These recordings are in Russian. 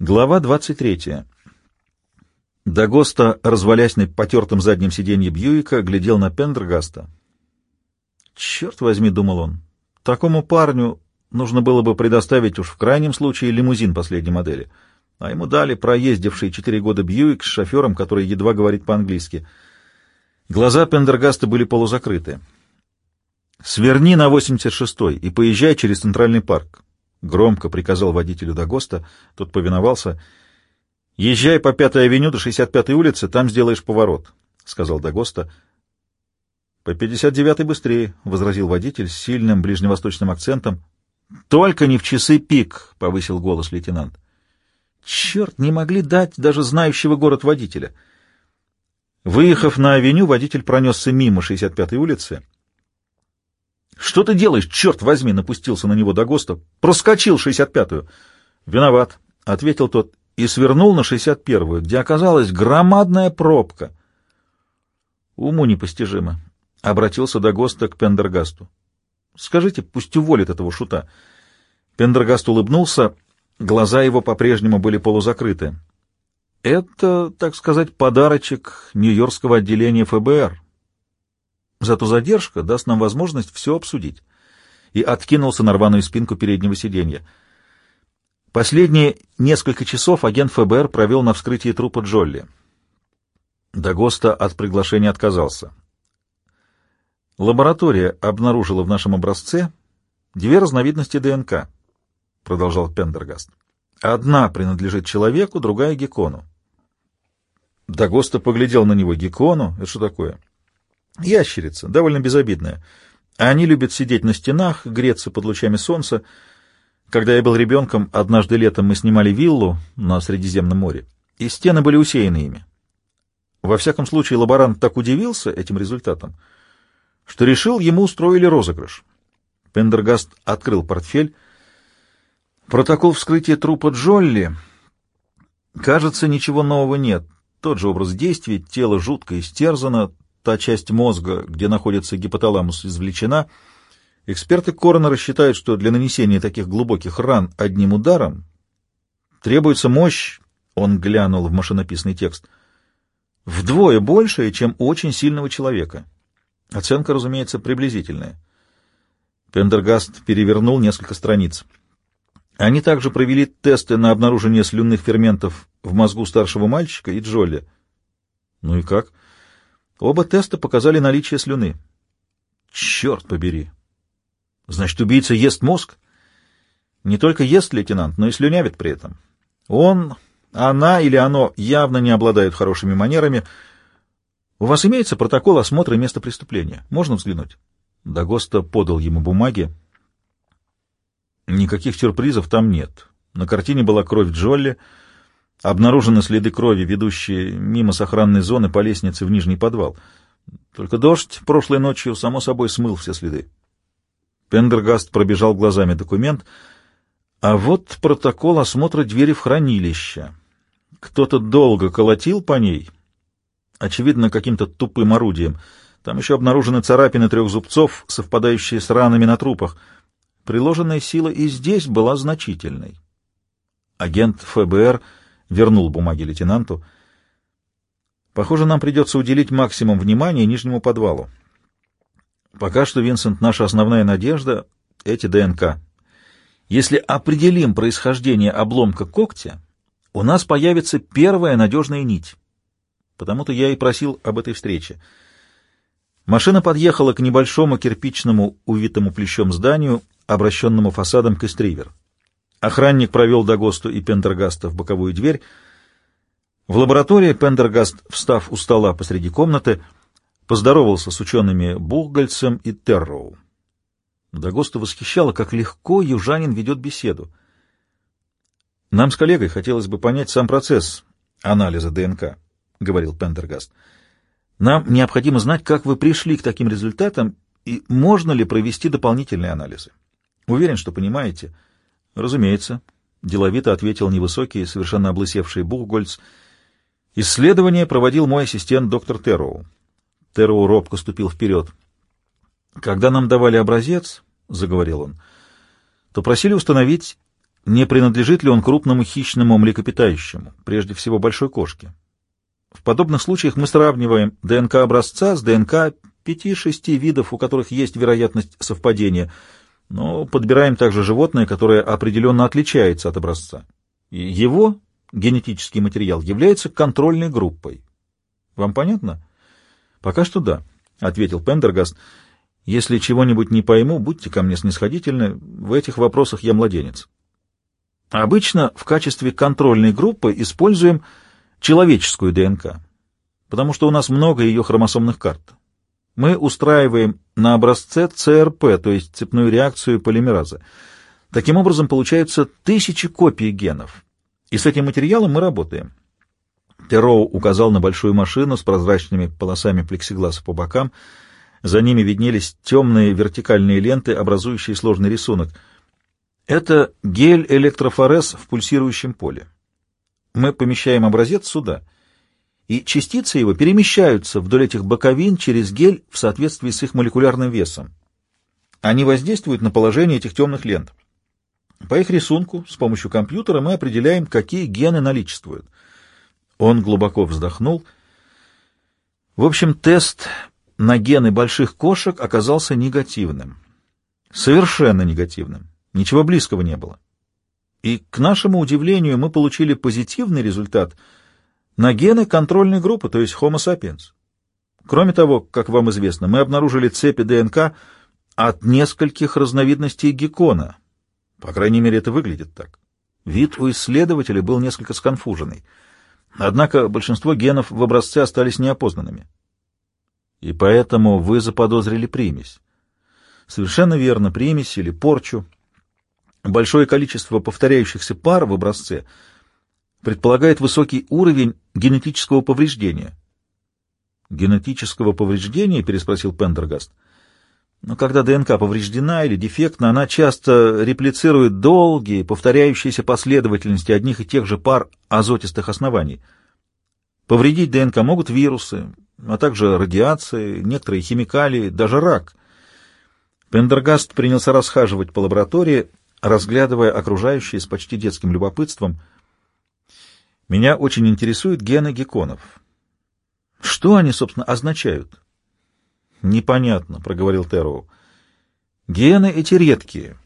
Глава 23. Дагоста, развалясь на потертом заднем сиденье Бьюика, глядел на Пендергаста. «Черт возьми», — думал он, — «такому парню нужно было бы предоставить уж в крайнем случае лимузин последней модели, а ему дали проездивший четыре года Бьюик с шофером, который едва говорит по-английски. Глаза Пендергаста были полузакрыты. «Сверни на 86-й и поезжай через Центральный парк. Громко приказал водителю Дагоста, тот повиновался. «Езжай по Пятой авеню до 65-й улицы, там сделаешь поворот», — сказал Дагоста. «По 59-й быстрее», — возразил водитель с сильным ближневосточным акцентом. «Только не в часы пик», — повысил голос лейтенант. «Черт, не могли дать даже знающего город водителя». Выехав на авеню, водитель пронесся мимо 65-й улицы «Что ты делаешь, черт возьми!» — напустился на него до ГОСТа. «Проскочил шестьдесят пятую». «Виноват», — ответил тот и свернул на шестьдесят первую, где оказалась громадная пробка. «Уму непостижимо», — обратился до ГОСТа к Пендергасту. «Скажите, пусть уволит этого шута». Пендергаст улыбнулся, глаза его по-прежнему были полузакрыты. «Это, так сказать, подарочек Нью-Йоркского отделения ФБР», Зато задержка даст нам возможность все обсудить. И откинулся на рваную спинку переднего сиденья. Последние несколько часов агент ФБР провел на вскрытии трупа Джолли. Дагоста от приглашения отказался. Лаборатория обнаружила в нашем образце две разновидности ДНК, продолжал Пендергаст. Одна принадлежит человеку, другая — геккону. Дагоста поглядел на него. Геккону? Это что такое? — Ящерица, довольно безобидная. Они любят сидеть на стенах, греться под лучами солнца. Когда я был ребенком, однажды летом мы снимали виллу на Средиземном море, и стены были усеяны ими. Во всяком случае, лаборант так удивился этим результатом, что решил, ему устроили розыгрыш. Пендергаст открыл портфель. Протокол вскрытия трупа Джолли. Кажется, ничего нового нет. Тот же образ действий, тело жутко истерзано, та часть мозга, где находится гипоталамус, извлечена, эксперты коронера считают, что для нанесения таких глубоких ран одним ударом требуется мощь, он глянул в машинописный текст, вдвое большая, чем у очень сильного человека. Оценка, разумеется, приблизительная. Пендергаст перевернул несколько страниц. Они также провели тесты на обнаружение слюнных ферментов в мозгу старшего мальчика и Джолли. Ну и как? — Оба теста показали наличие слюны. Черт побери! Значит, убийца ест мозг? Не только ест лейтенант, но и слюнявит при этом. Он, она или оно явно не обладают хорошими манерами. У вас имеется протокол осмотра места преступления? Можно взглянуть? Дагоста подал ему бумаги. Никаких сюрпризов там нет. На картине была кровь Джолли, Обнаружены следы крови, ведущие мимо сохранной зоны по лестнице в нижний подвал. Только дождь прошлой ночью, само собой, смыл все следы. Пендергаст пробежал глазами документ, а вот протокол осмотра двери в хранилище. Кто-то долго колотил по ней, очевидно, каким-то тупым орудием. Там еще обнаружены царапины трех зубцов, совпадающие с ранами на трупах. Приложенная сила и здесь была значительной. Агент ФБР вернул бумаги лейтенанту. Похоже, нам придется уделить максимум внимания нижнему подвалу. Пока что, Винсент, наша основная надежда — эти ДНК. Если определим происхождение обломка когтя, у нас появится первая надежная нить. Потому-то я и просил об этой встрече. Машина подъехала к небольшому кирпичному, увитому плещом зданию, обращенному фасадом к эстривер. Охранник провел Дагосту и Пендергаста в боковую дверь. В лаборатории Пендергаст, встав у стола посреди комнаты, поздоровался с учеными Бухгальцем и Терроу. Дагосту восхищало, как легко южанин ведет беседу. «Нам с коллегой хотелось бы понять сам процесс анализа ДНК», — говорил Пендергаст. «Нам необходимо знать, как вы пришли к таким результатам и можно ли провести дополнительные анализы. Уверен, что понимаете». Разумеется, деловито ответил невысокий, совершенно облысевший Бухгольц. Исследование проводил мой ассистент доктор Терроу. Терроу робко ступил вперед. Когда нам давали образец, заговорил он, то просили установить не принадлежит ли он крупному хищному млекопитающему, прежде всего большой кошке. В подобных случаях мы сравниваем ДНК образца с ДНК пяти-шести видов, у которых есть вероятность совпадения, но подбираем также животное, которое определенно отличается от образца. И его генетический материал является контрольной группой. Вам понятно? Пока что да, — ответил Пендергаст. Если чего-нибудь не пойму, будьте ко мне снисходительны, в этих вопросах я младенец. Обычно в качестве контрольной группы используем человеческую ДНК, потому что у нас много ее хромосомных карт. Мы устраиваем на образце ЦРП, то есть цепную реакцию полимераза. Таким образом, получаются тысячи копий генов. И с этим материалом мы работаем. Тероу указал на большую машину с прозрачными полосами плексигласа по бокам. За ними виднелись темные вертикальные ленты, образующие сложный рисунок — это гель-электрофорез в пульсирующем поле. Мы помещаем образец сюда, и частицы его перемещаются вдоль этих боковин через гель в соответствии с их молекулярным весом. Они воздействуют на положение этих темных лент. По их рисунку с помощью компьютера мы определяем, какие гены наличествуют. Он глубоко вздохнул. В общем, тест на гены больших кошек оказался негативным. Совершенно негативным. Ничего близкого не было. И, к нашему удивлению, мы получили позитивный результат на гены контрольной группы, то есть Homo sapiens. Кроме того, как вам известно, мы обнаружили цепи ДНК от нескольких разновидностей геккона. По крайней мере, это выглядит так. Вид у исследователя был несколько сконфуженный. Однако большинство генов в образце остались неопознанными. И поэтому вы заподозрили примесь. Совершенно верно, примесь или порчу. Большое количество повторяющихся пар в образце предполагает высокий уровень генетического повреждения. «Генетического повреждения?» — переспросил Пендергаст. Но когда ДНК повреждена или дефектна, она часто реплицирует долгие, повторяющиеся последовательности одних и тех же пар азотистых оснований. Повредить ДНК могут вирусы, а также радиация, некоторые химикалии, даже рак. Пендергаст принялся расхаживать по лаборатории, разглядывая окружающее с почти детским любопытством. Меня очень интересуют гены гекконов. Что они, собственно, означают? Непонятно, проговорил Терроу. Гены эти редкие.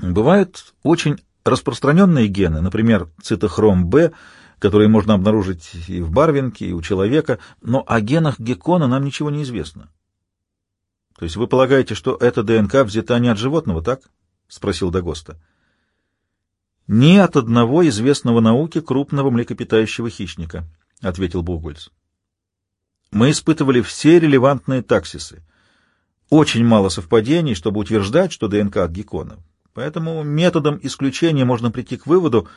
Бывают очень распространенные гены, например, цитохром-Б, которые можно обнаружить и в барвинке, и у человека, но о генах геккона нам ничего не известно. То есть вы полагаете, что эта ДНК взята не от животного, так? — спросил Дагоста. «Ни от одного известного науке крупного млекопитающего хищника», — ответил Бугульц. «Мы испытывали все релевантные таксисы. Очень мало совпадений, чтобы утверждать, что ДНК от геккона. Поэтому методом исключения можно прийти к выводу,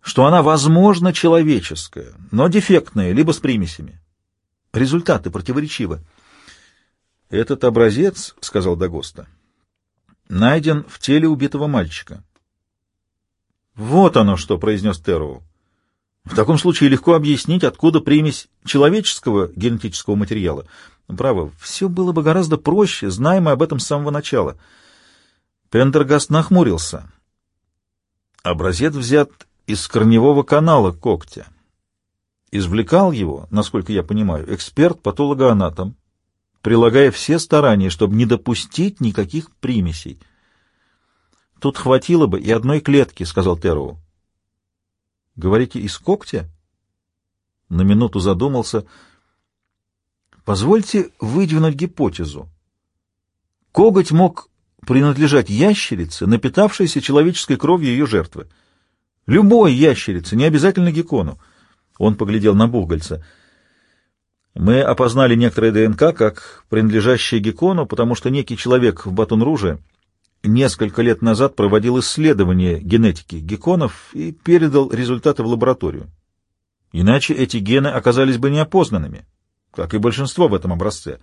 что она, возможно, человеческая, но дефектная, либо с примесями. Результаты противоречивы. «Этот образец, — сказал Дагоста, — найден в теле убитого мальчика. «Вот оно что», — произнес Терроу. «В таком случае легко объяснить, откуда примесь человеческого генетического материала. Право, все было бы гораздо проще, знаем мы об этом с самого начала». Пендергаст нахмурился. Образец взят из корневого канала когтя. Извлекал его, насколько я понимаю, эксперт-патологоанатом, прилагая все старания, чтобы не допустить никаких примесей. «Тут хватило бы и одной клетки», — сказал Тероу. «Говорите, из когтя?» На минуту задумался. «Позвольте выдвинуть гипотезу. Коготь мог принадлежать ящерице, напитавшейся человеческой кровью ее жертвы. Любой ящерице, не обязательно геккону». Он поглядел на Бугольца — мы опознали некоторые ДНК как принадлежащие Геккону, потому что некий человек в Батон-Руже несколько лет назад проводил исследование генетики гекконов и передал результаты в лабораторию. Иначе эти гены оказались бы неопознанными, как и большинство в этом образце.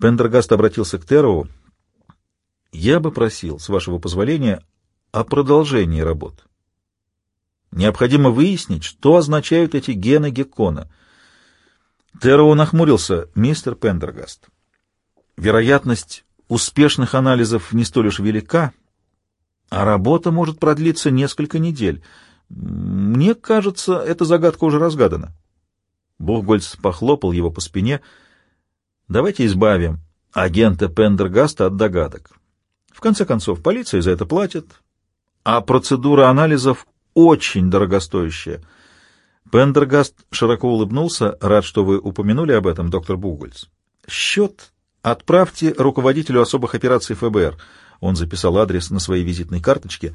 Пендергаст обратился к Терову. «Я бы просил, с вашего позволения, о продолжении работ. Необходимо выяснить, что означают эти гены Геккона — Терроу нахмурился. «Мистер Пендергаст, вероятность успешных анализов не столь уж велика, а работа может продлиться несколько недель. Мне кажется, эта загадка уже разгадана. Бухгольц похлопал его по спине. Давайте избавим агента Пендергаста от догадок. В конце концов, полиция за это платит, а процедура анализов очень дорогостоящая. Пендергаст широко улыбнулся. Рад, что вы упомянули об этом, доктор Бугольц. Счет отправьте руководителю особых операций ФБР. Он записал адрес на своей визитной карточке.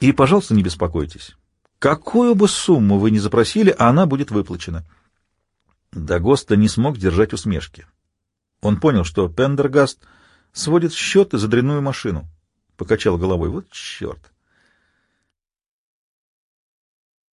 И, пожалуйста, не беспокойтесь. Какую бы сумму вы ни запросили, она будет выплачена. Дагоста не смог держать усмешки. Он понял, что Пендергаст сводит счеты за дрянную машину. Покачал головой. Вот черт!